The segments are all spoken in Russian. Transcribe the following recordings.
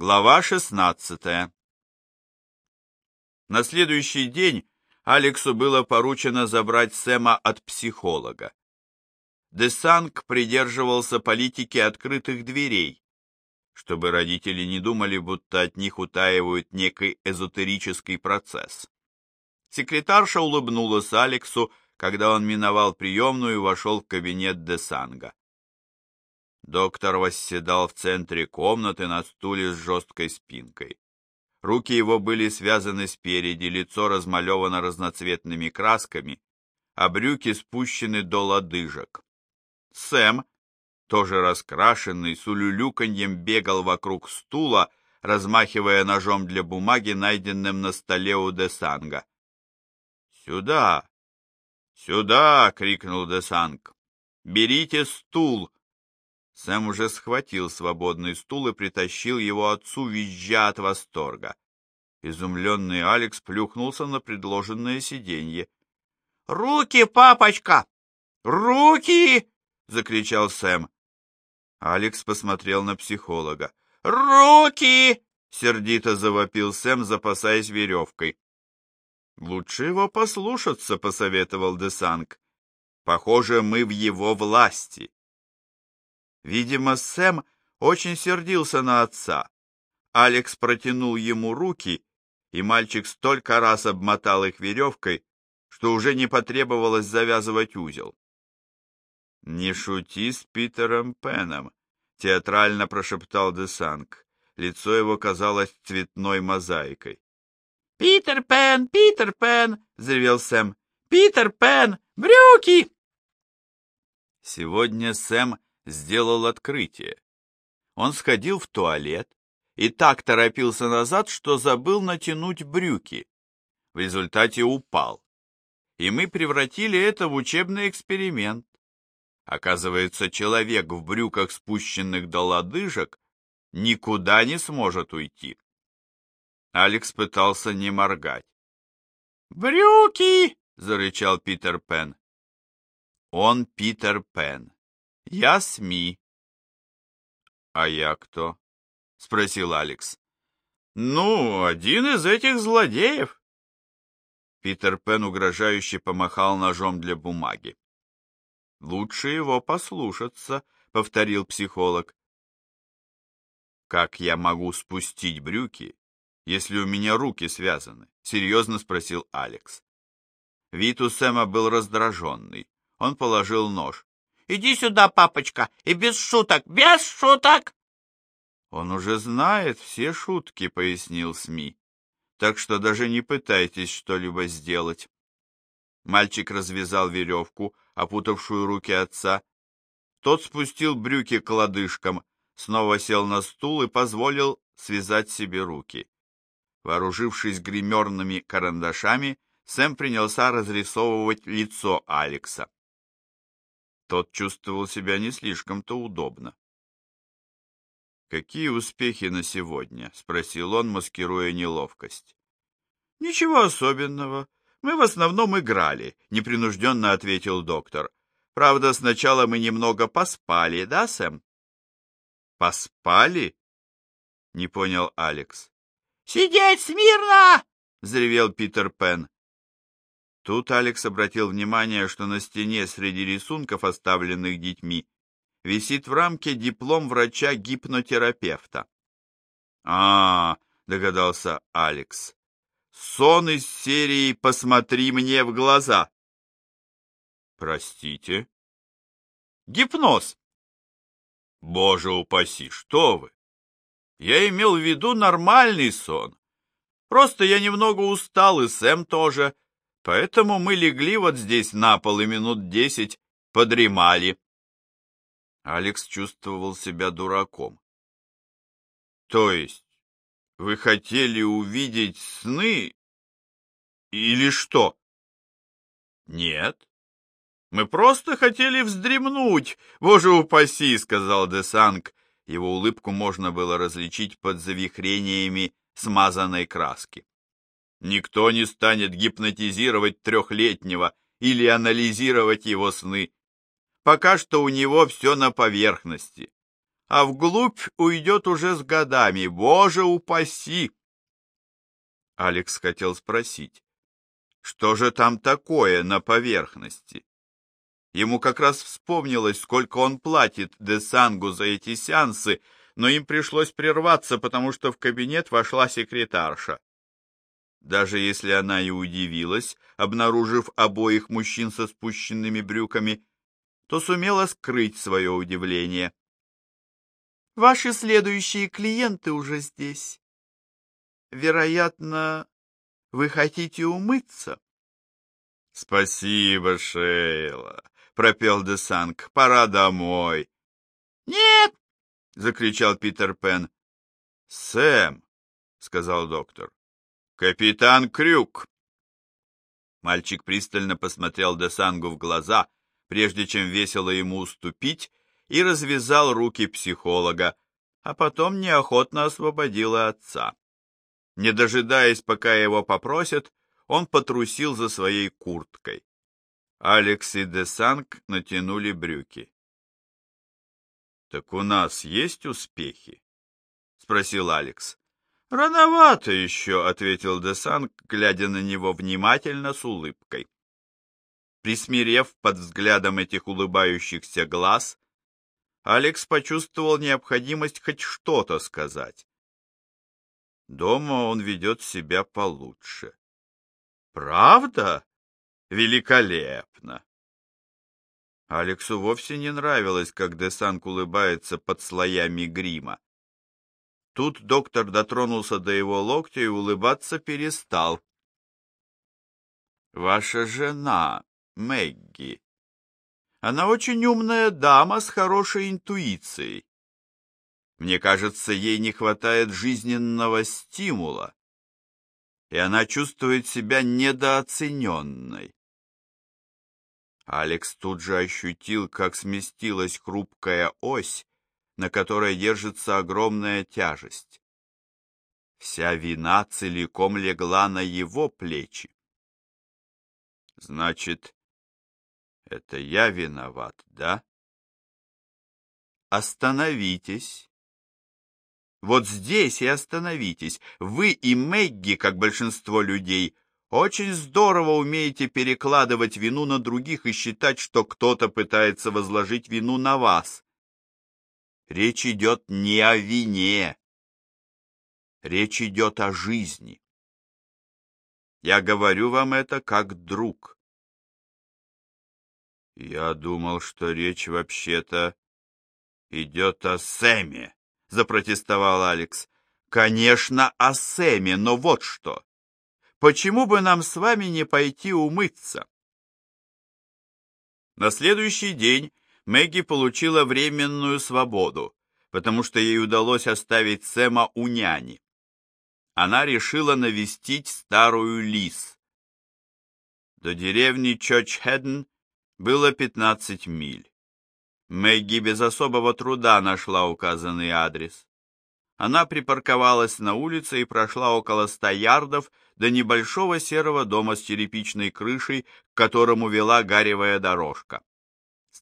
Глава 16 На следующий день Алексу было поручено забрать Сэма от психолога. Десанг придерживался политики открытых дверей, чтобы родители не думали, будто от них утаивают некий эзотерический процесс. Секретарша улыбнулась Алексу, когда он миновал приемную и вошел в кабинет Десанга. Доктор восседал в центре комнаты на стуле с жесткой спинкой. Руки его были связаны спереди, лицо размалевано разноцветными красками, а брюки спущены до лодыжек. Сэм, тоже раскрашенный, с улюлюканьем бегал вокруг стула, размахивая ножом для бумаги, найденным на столе у Десанга. «Сюда! Сюда!» — крикнул Десанг. «Берите стул!» Сэм уже схватил свободный стул и притащил его отцу, визжа от восторга. Изумленный Алекс плюхнулся на предложенное сиденье. «Руки, папочка! Руки!» — закричал Сэм. Алекс посмотрел на психолога. «Руки!» — сердито завопил Сэм, запасаясь веревкой. «Лучше его послушаться», — посоветовал Десанг. «Похоже, мы в его власти». Видимо, Сэм очень сердился на отца. Алекс протянул ему руки, и мальчик столько раз обмотал их веревкой, что уже не потребовалось завязывать узел. «Не шути с Питером Пеном», — театрально прошептал Десанг. Лицо его казалось цветной мозаикой. «Питер Пен, Питер Пен!» — взревел Сэм. «Питер Пен! Брюки!» Сегодня Сэм сделал открытие. Он сходил в туалет и так торопился назад, что забыл натянуть брюки. В результате упал. И мы превратили это в учебный эксперимент. Оказывается, человек в брюках, спущенных до лодыжек, никуда не сможет уйти. Алекс пытался не моргать. «Брюки!» — зарычал Питер Пен. Он Питер Пен. Я СМИ. А я кто? Спросил Алекс. Ну, один из этих злодеев. Питер Пен угрожающе помахал ножом для бумаги. Лучше его послушаться, повторил психолог. Как я могу спустить брюки, если у меня руки связаны? Серьезно спросил Алекс. Вид у Сэма был раздраженный. Он положил нож. Иди сюда, папочка, и без шуток, без шуток!» «Он уже знает все шутки», — пояснил СМИ. «Так что даже не пытайтесь что-либо сделать». Мальчик развязал веревку, опутавшую руки отца. Тот спустил брюки к лодыжкам, снова сел на стул и позволил связать себе руки. Вооружившись гримерными карандашами, Сэм принялся разрисовывать лицо Алекса. Тот чувствовал себя не слишком-то удобно. «Какие успехи на сегодня?» — спросил он, маскируя неловкость. «Ничего особенного. Мы в основном играли», — непринужденно ответил доктор. «Правда, сначала мы немного поспали, да, Сэм?» «Поспали?» — не понял Алекс. «Сидеть смирно!» — взревел Питер Пен. Тут Алекс обратил внимание, что на стене среди рисунков, оставленных детьми, висит в рамке диплом врача-гипнотерапевта. а, догадался Алекс. «Сон из серии «Посмотри мне в глаза». «Простите?» «Гипноз». «Боже упаси, что вы! Я имел в виду нормальный сон. Просто я немного устал, и Сэм тоже, Поэтому мы легли вот здесь на пол и минут десять подремали. Алекс чувствовал себя дураком. То есть, вы хотели увидеть сны или что? Нет. Мы просто хотели вздремнуть. Боже упаси, сказал Десанг. Его улыбку можно было различить под завихрениями смазанной краски. Никто не станет гипнотизировать трехлетнего или анализировать его сны. Пока что у него все на поверхности. а вглубь уйдет уже с годами. Боже упаси! Алекс хотел спросить, что же там такое на поверхности? Ему как раз вспомнилось, сколько он платит Десангу за эти сеансы, но им пришлось прерваться, потому что в кабинет вошла секретарша. Даже если она и удивилась, обнаружив обоих мужчин со спущенными брюками, то сумела скрыть свое удивление. «Ваши следующие клиенты уже здесь. Вероятно, вы хотите умыться?» «Спасибо, Шейла», — пропел Десанг. «Пора домой». «Нет!» — закричал Питер Пен. «Сэм», — сказал доктор. «Капитан Крюк!» Мальчик пристально посмотрел Десангу в глаза, прежде чем весело ему уступить, и развязал руки психолога, а потом неохотно освободил отца. Не дожидаясь, пока его попросят, он потрусил за своей курткой. Алекс и Десанг натянули брюки. «Так у нас есть успехи?» — спросил Алекс. «Рановато еще», — ответил Десанг, глядя на него внимательно с улыбкой. Присмирев под взглядом этих улыбающихся глаз, Алекс почувствовал необходимость хоть что-то сказать. Дома он ведет себя получше. Правда? Великолепно. Алексу вовсе не нравилось, как Десанг улыбается под слоями грима. Тут доктор дотронулся до его локтя и улыбаться перестал. «Ваша жена, Мэгги. Она очень умная дама с хорошей интуицией. Мне кажется, ей не хватает жизненного стимула, и она чувствует себя недооцененной. Алекс тут же ощутил, как сместилась хрупкая ось, на которой держится огромная тяжесть. Вся вина целиком легла на его плечи. Значит, это я виноват, да? Остановитесь. Вот здесь и остановитесь. Вы и Мэгги, как большинство людей, очень здорово умеете перекладывать вину на других и считать, что кто-то пытается возложить вину на вас. Речь идет не о вине. Речь идет о жизни. Я говорю вам это как друг. Я думал, что речь вообще-то идет о Сэме, запротестовал Алекс. Конечно, о Сэме, но вот что. Почему бы нам с вами не пойти умыться? На следующий день Мэгги получила временную свободу, потому что ей удалось оставить Сэма у няни. Она решила навестить старую Лис. До деревни Чочхеден было 15 миль. Мэгги без особого труда нашла указанный адрес. Она припарковалась на улице и прошла около ста ярдов до небольшого серого дома с черепичной крышей, к которому вела гаревая дорожка.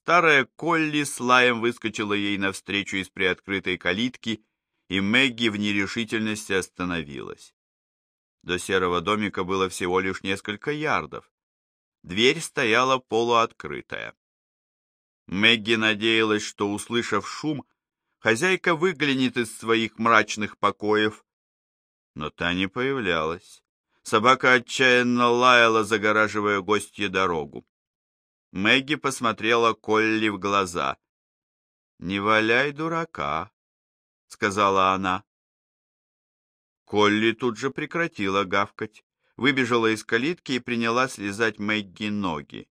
Старая Колли с лаем выскочила ей навстречу из приоткрытой калитки, и Мэгги в нерешительности остановилась. До серого домика было всего лишь несколько ярдов. Дверь стояла полуоткрытая. Мэгги надеялась, что, услышав шум, хозяйка выглянет из своих мрачных покоев, но та не появлялась. Собака отчаянно лаяла, загораживая гостье дорогу. Мэгги посмотрела Колли в глаза. «Не валяй дурака», — сказала она. Колли тут же прекратила гавкать, выбежала из калитки и приняла слезать Мэгги ноги.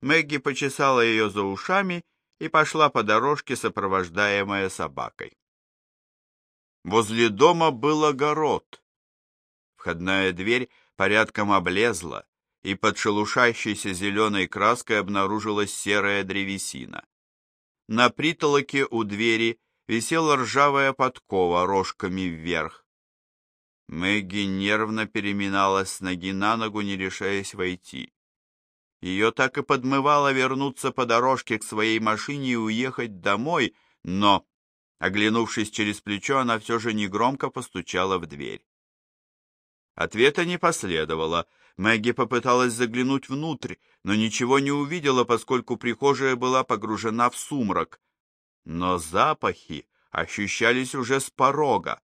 Мэгги почесала ее за ушами и пошла по дорожке, сопровождаемая собакой. Возле дома был огород. Входная дверь порядком облезла, и под шелушащейся зеленой краской обнаружилась серая древесина. На притолоке у двери висела ржавая подкова рожками вверх. Мэгги нервно переминалась с ноги на ногу, не решаясь войти. Ее так и подмывало вернуться по дорожке к своей машине и уехать домой, но Оглянувшись через плечо, она все же негромко постучала в дверь. Ответа не последовало. Мэгги попыталась заглянуть внутрь, но ничего не увидела, поскольку прихожая была погружена в сумрак. Но запахи ощущались уже с порога.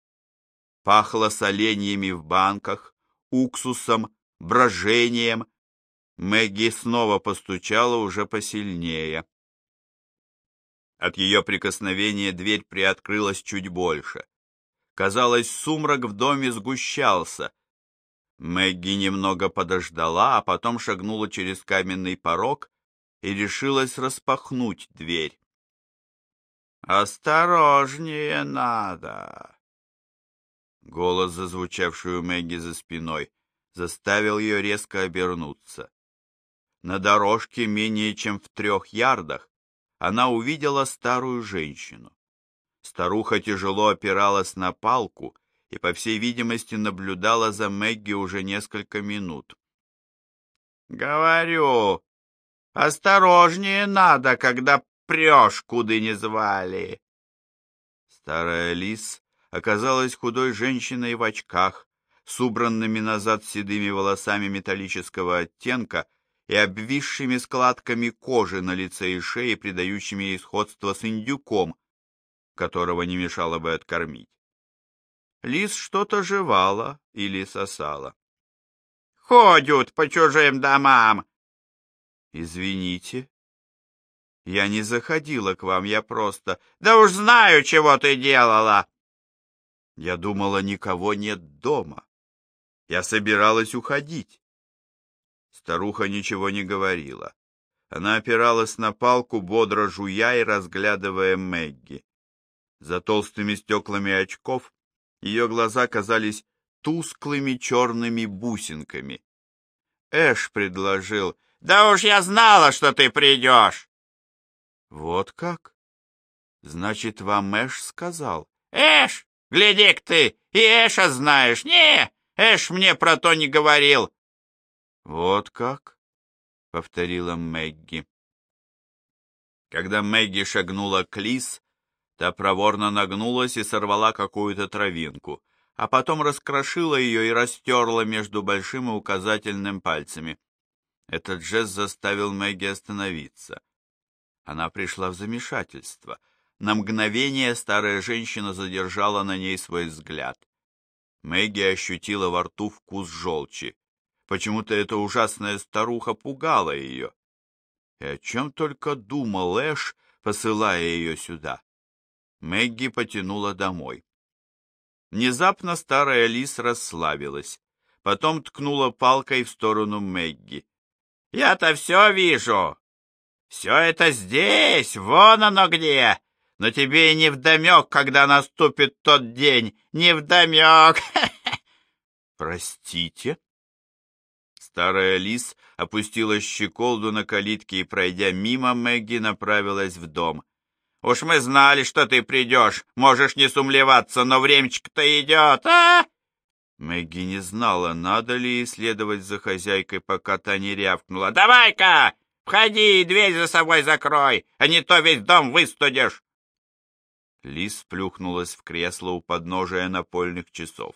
Пахло соленьями в банках, уксусом, брожением. Мэгги снова постучала уже посильнее. От ее прикосновения дверь приоткрылась чуть больше. Казалось, сумрак в доме сгущался. Мэгги немного подождала, а потом шагнула через каменный порог и решилась распахнуть дверь. «Осторожнее надо!» Голос, зазвучавший у Мэгги за спиной, заставил ее резко обернуться. На дорожке менее чем в трех ярдах она увидела старую женщину. Старуха тяжело опиралась на палку и, по всей видимости, наблюдала за Мэгги уже несколько минут. «Говорю, осторожнее надо, когда прешь, куды не звали!» Старая лис оказалась худой женщиной в очках, с убранными назад седыми волосами металлического оттенка и обвисшими складками кожи на лице и шее, придающими ей сходство с индюком, которого не мешало бы откормить. Лис что-то жевала или сосала. «Ходят по чужим домам!» «Извините, я не заходила к вам, я просто... Да уж знаю, чего ты делала!» Я думала, никого нет дома. Я собиралась уходить. Старуха ничего не говорила. Она опиралась на палку, бодро жуя и разглядывая Мэгги. За толстыми стеклами очков ее глаза казались тусклыми черными бусинками. Эш предложил, «Да уж я знала, что ты придешь!» «Вот как? Значит, вам Эш сказал?» «Эш, гляди-ка ты, и Эша знаешь! Не, Эш мне про то не говорил!» «Вот как?» — повторила Мэгги. Когда Мэгги шагнула к Лис, та проворно нагнулась и сорвала какую-то травинку, а потом раскрошила ее и растерла между большим и указательным пальцами. Этот жест заставил Мэгги остановиться. Она пришла в замешательство. На мгновение старая женщина задержала на ней свой взгляд. Мэгги ощутила во рту вкус желчи. Почему-то эта ужасная старуха пугала ее. И о чем только думал Эш, посылая ее сюда. Мэгги потянула домой. Внезапно старая лис расслабилась. Потом ткнула палкой в сторону Мэгги. «Я-то все вижу! Все это здесь, вон оно где! Но тебе и не вдомек, когда наступит тот день, не вдомек!» «Простите?» Старая лис опустила щеколду на калитке и, пройдя мимо Мэгги, направилась в дом. «Уж мы знали, что ты придешь. Можешь не сумлеваться, но времечко-то идет, а?» Мэгги не знала, надо ли следовать за хозяйкой, пока та не рявкнула. «Давай-ка! Входи и дверь за собой закрой, а не то весь дом выстудишь!» Лис плюхнулась в кресло у подножия напольных часов.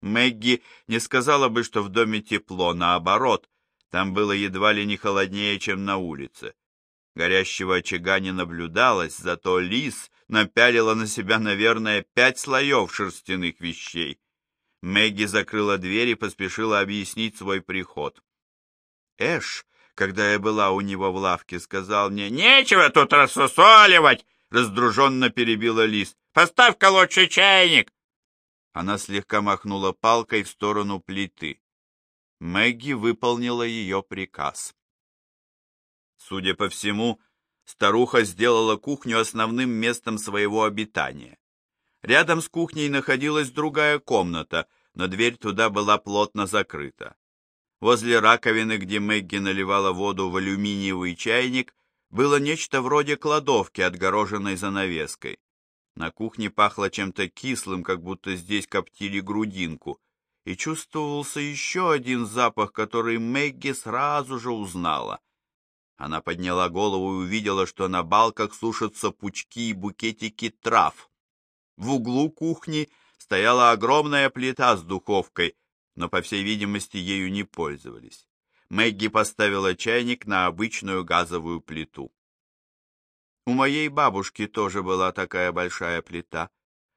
Мэгги не сказала бы, что в доме тепло, наоборот, там было едва ли не холоднее, чем на улице. Горящего очага не наблюдалось, зато лис напялила на себя, наверное, пять слоев шерстяных вещей. Мэгги закрыла дверь и поспешила объяснить свой приход. Эш, когда я была у него в лавке, сказал мне, «Нечего тут рассусоливать!» Раздруженно перебила лис. «Поставь-ка лучше чайник!» Она слегка махнула палкой в сторону плиты. Мэгги выполнила ее приказ. Судя по всему, старуха сделала кухню основным местом своего обитания. Рядом с кухней находилась другая комната, но дверь туда была плотно закрыта. Возле раковины, где Мэгги наливала воду в алюминиевый чайник, было нечто вроде кладовки, отгороженной занавеской. На кухне пахло чем-то кислым, как будто здесь коптили грудинку, и чувствовался еще один запах, который Мэгги сразу же узнала. Она подняла голову и увидела, что на балках сушатся пучки и букетики трав. В углу кухни стояла огромная плита с духовкой, но, по всей видимости, ею не пользовались. Мэгги поставила чайник на обычную газовую плиту. У моей бабушки тоже была такая большая плита.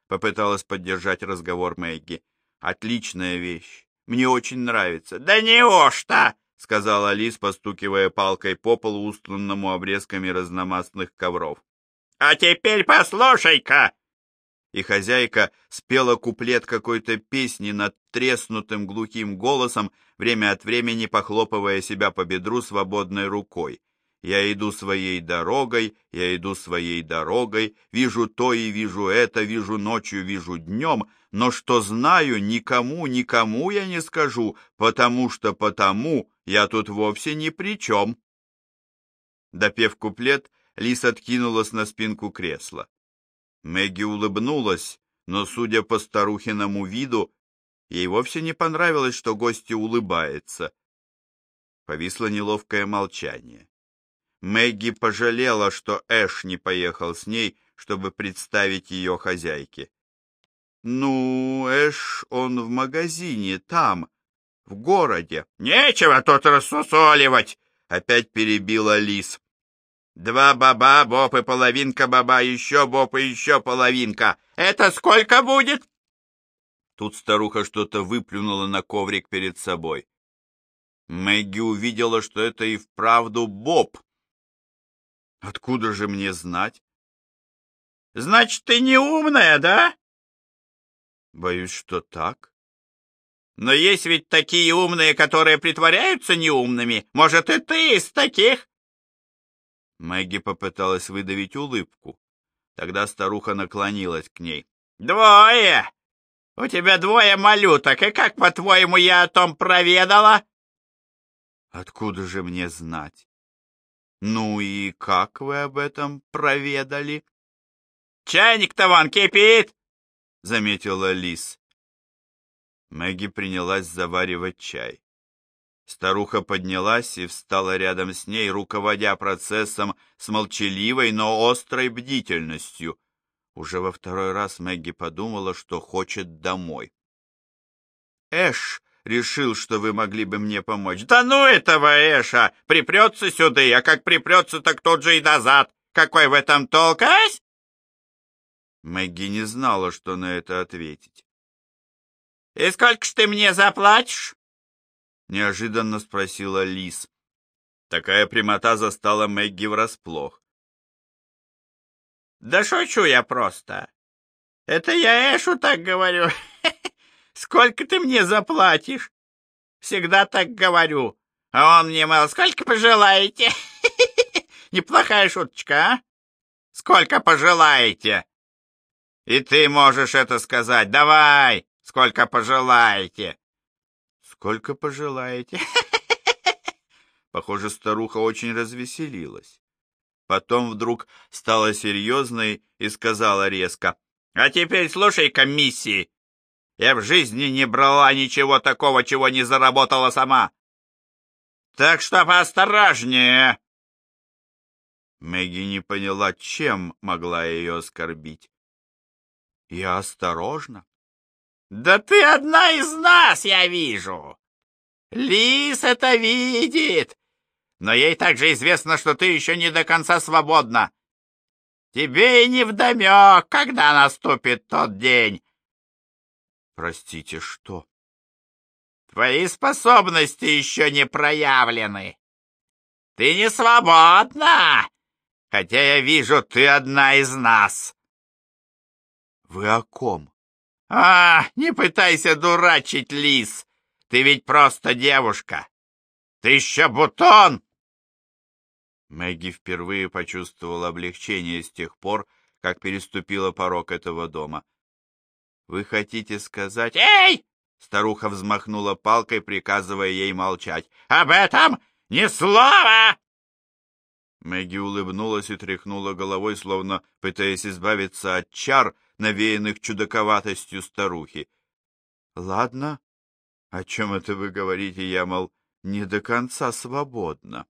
Попыталась поддержать разговор Мэгги. Отличная вещь. Мне очень нравится. Да неужто? — сказала Лис, постукивая палкой по полу, устланному обрезками разномастных ковров. — А теперь послушай-ка! И хозяйка спела куплет какой-то песни над треснутым глухим голосом, время от времени похлопывая себя по бедру свободной рукой. Я иду своей дорогой, я иду своей дорогой, вижу то и вижу это, вижу ночью, вижу днем, но что знаю, никому, никому я не скажу, потому что потому я тут вовсе ни при чем. Допев куплет, Лис откинулась на спинку кресла. Мэгги улыбнулась, но, судя по старухиному виду, ей вовсе не понравилось, что гостья улыбается. Повисло неловкое молчание. Мэгги пожалела, что Эш не поехал с ней, чтобы представить ее хозяйке. «Ну, Эш, он в магазине, там, в городе». «Нечего тут рассусоливать!» — опять перебила Лис. «Два баба, боб и половинка баба, еще боб и еще половинка. Это сколько будет?» Тут старуха что-то выплюнула на коврик перед собой. Мэгги увидела, что это и вправду боб. Откуда же мне знать? Значит, ты не умная, да? Боюсь, что так. Но есть ведь такие умные, которые притворяются неумными. Может, и ты из таких? Мэгги попыталась выдавить улыбку. Тогда старуха наклонилась к ней. «Двое! У тебя двое малюток, и как, по-твоему, я о том проведала?» «Откуда же мне знать?» Ну и как вы об этом проведали? Чайник-то вон кипит, заметила Лис. Мэгги принялась заваривать чай. Старуха поднялась и встала рядом с ней, руководя процессом с молчаливой, но острой бдительностью. Уже во второй раз Мэгги подумала, что хочет домой. Эш решил, что вы могли бы мне помочь. Да ну этого Эша! Припрется сюда, а как припрется, так тот же и назад. Какой в этом толк, ась? Мэгги не знала, что на это ответить. «И сколько ж ты мне заплатишь?» Неожиданно спросила Лис. Такая прямота застала Мэгги врасплох. «Да шучу я просто. Это я Эшу так говорю. Сколько ты мне заплатишь? Всегда так говорю. А он мне, мол, сколько пожелаете? Неплохая шуточка, а? Сколько пожелаете? И ты можешь это сказать. Давай, сколько пожелаете. Сколько пожелаете? Похоже, старуха очень развеселилась. Потом вдруг стала серьезной и сказала резко. «А теперь слушай, комиссии, я в жизни не брала ничего такого, чего не заработала сама. Так что поосторожнее. Мэгги не поняла, чем могла ее оскорбить. Я осторожно. Да ты одна из нас, я вижу. Лис это видит. Но ей также известно, что ты еще не до конца свободна. Тебе и не вдомек, когда наступит тот день, Простите, что? Твои способности еще не проявлены. Ты не свободна, хотя я вижу, ты одна из нас. Вы о ком? А, не пытайся дурачить, лис. Ты ведь просто девушка. Ты еще бутон. Мэгги впервые почувствовала облегчение с тех пор, как переступила порог этого дома. Вы хотите сказать... Эй! Старуха взмахнула палкой, приказывая ей молчать. Об этом ни слова! Мэгги улыбнулась и тряхнула головой, словно пытаясь избавиться от чар, навеянных чудаковатостью старухи. — Ладно. О чем это вы говорите? Я, мол, не до конца свободна.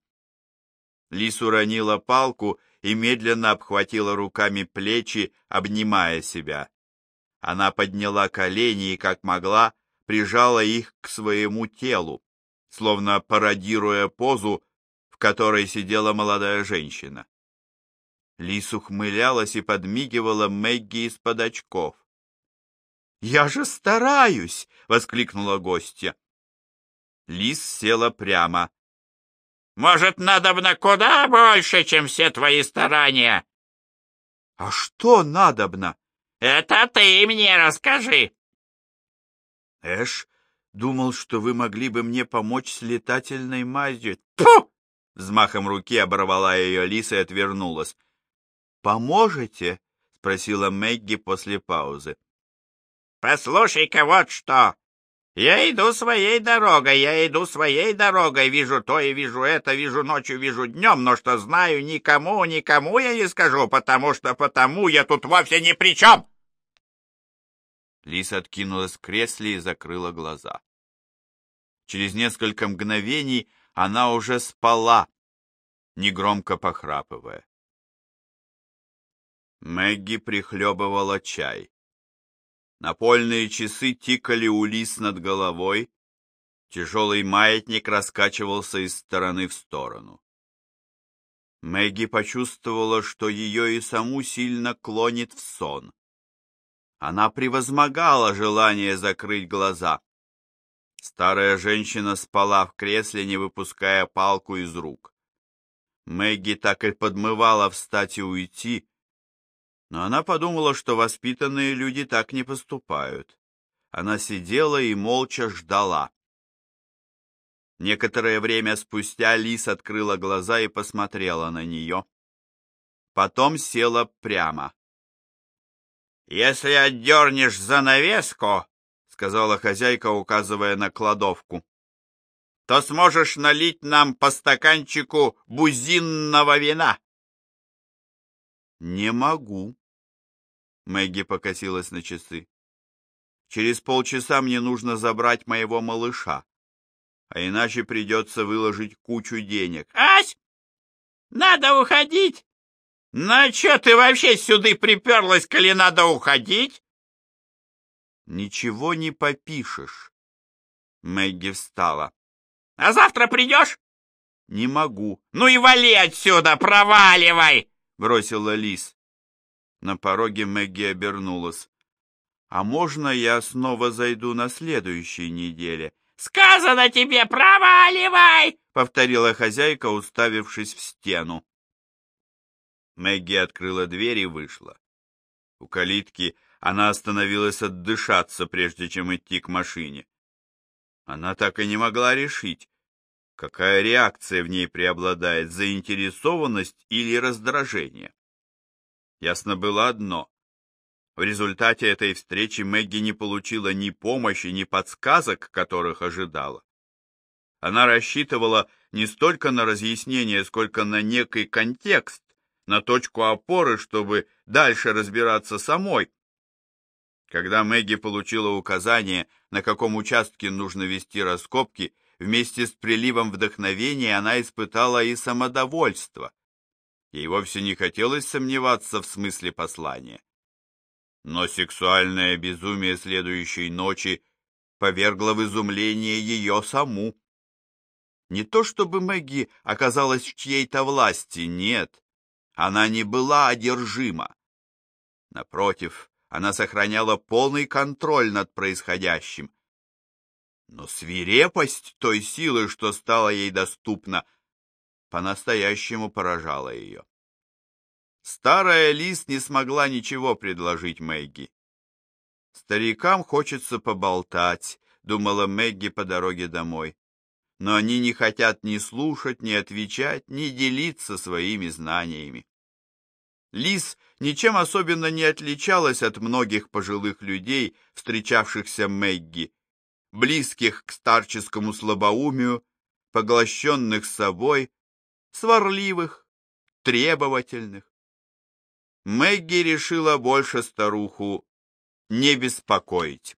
Лис уронила палку и медленно обхватила руками плечи, обнимая себя. Она подняла колени и, как могла, прижала их к своему телу, словно пародируя позу, в которой сидела молодая женщина. Лис ухмылялась и подмигивала Мэгги из-под очков. «Я же стараюсь!» — воскликнула гостья. Лис села прямо. «Может, надобно куда больше, чем все твои старания?» «А что надобно?» «Это ты мне расскажи!» Эш думал, что вы могли бы мне помочь с летательной мазью. Тьфу! Взмахом руки оборвала ее Лиса и отвернулась. «Поможете?» — спросила Мэгги после паузы. «Послушай-ка вот что. Я иду своей дорогой, я иду своей дорогой, вижу то и вижу это, вижу ночью, вижу днем, но что знаю, никому, никому я не скажу, потому что потому я тут вовсе ни при чем!» Лиса откинулась в кресле и закрыла глаза. Через несколько мгновений она уже спала, негромко похрапывая. Мэгги прихлебывала чай. Напольные часы тикали у лис над головой, тяжелый маятник раскачивался из стороны в сторону. Мэгги почувствовала, что ее и саму сильно клонит в сон. Она превозмогала желание закрыть глаза. Старая женщина спала в кресле, не выпуская палку из рук. Мэгги так и подмывала встать и уйти, но она подумала, что воспитанные люди так не поступают. Она сидела и молча ждала. Некоторое время спустя Лис открыла глаза и посмотрела на нее. Потом села прямо. «Если отдернешь занавеску, — сказала хозяйка, указывая на кладовку, — то сможешь налить нам по стаканчику бузинного вина. «Не могу». Мэгги покосилась на часы. «Через полчаса мне нужно забрать моего малыша, а иначе придется выложить кучу денег». «Ась! Надо уходить! На чё ты вообще сюда приперлась, коли надо уходить?» «Ничего не попишешь». Мэгги встала. «А завтра придешь?» «Не могу». «Ну и вали отсюда, проваливай!» — бросила Лис. На пороге Мэгги обернулась. «А можно я снова зайду на следующей неделе?» «Сказано тебе, проваливай!» — повторила хозяйка, уставившись в стену. Мэгги открыла дверь и вышла. У калитки она остановилась отдышаться, прежде чем идти к машине. Она так и не могла решить, Какая реакция в ней преобладает, заинтересованность или раздражение? Ясно было одно. В результате этой встречи Мэгги не получила ни помощи, ни подсказок, которых ожидала. Она рассчитывала не столько на разъяснение, сколько на некий контекст, на точку опоры, чтобы дальше разбираться самой. Когда Мэгги получила указание, на каком участке нужно вести раскопки, Вместе с приливом вдохновения она испытала и самодовольство. Ей вовсе не хотелось сомневаться в смысле послания. Но сексуальное безумие следующей ночи повергло в изумление ее саму. Не то чтобы Мэгги оказалась в чьей-то власти, нет. Она не была одержима. Напротив, она сохраняла полный контроль над происходящим, но свирепость той силы, что стала ей доступна, по-настоящему поражала ее. Старая Лис не смогла ничего предложить Мэгги. «Старикам хочется поболтать», — думала Мэгги по дороге домой. «Но они не хотят ни слушать, ни отвечать, ни делиться своими знаниями». Лис ничем особенно не отличалась от многих пожилых людей, встречавшихся Мэгги, близких к старческому слабоумию, поглощенных собой, сварливых, требовательных. Мэгги решила больше старуху не беспокоить.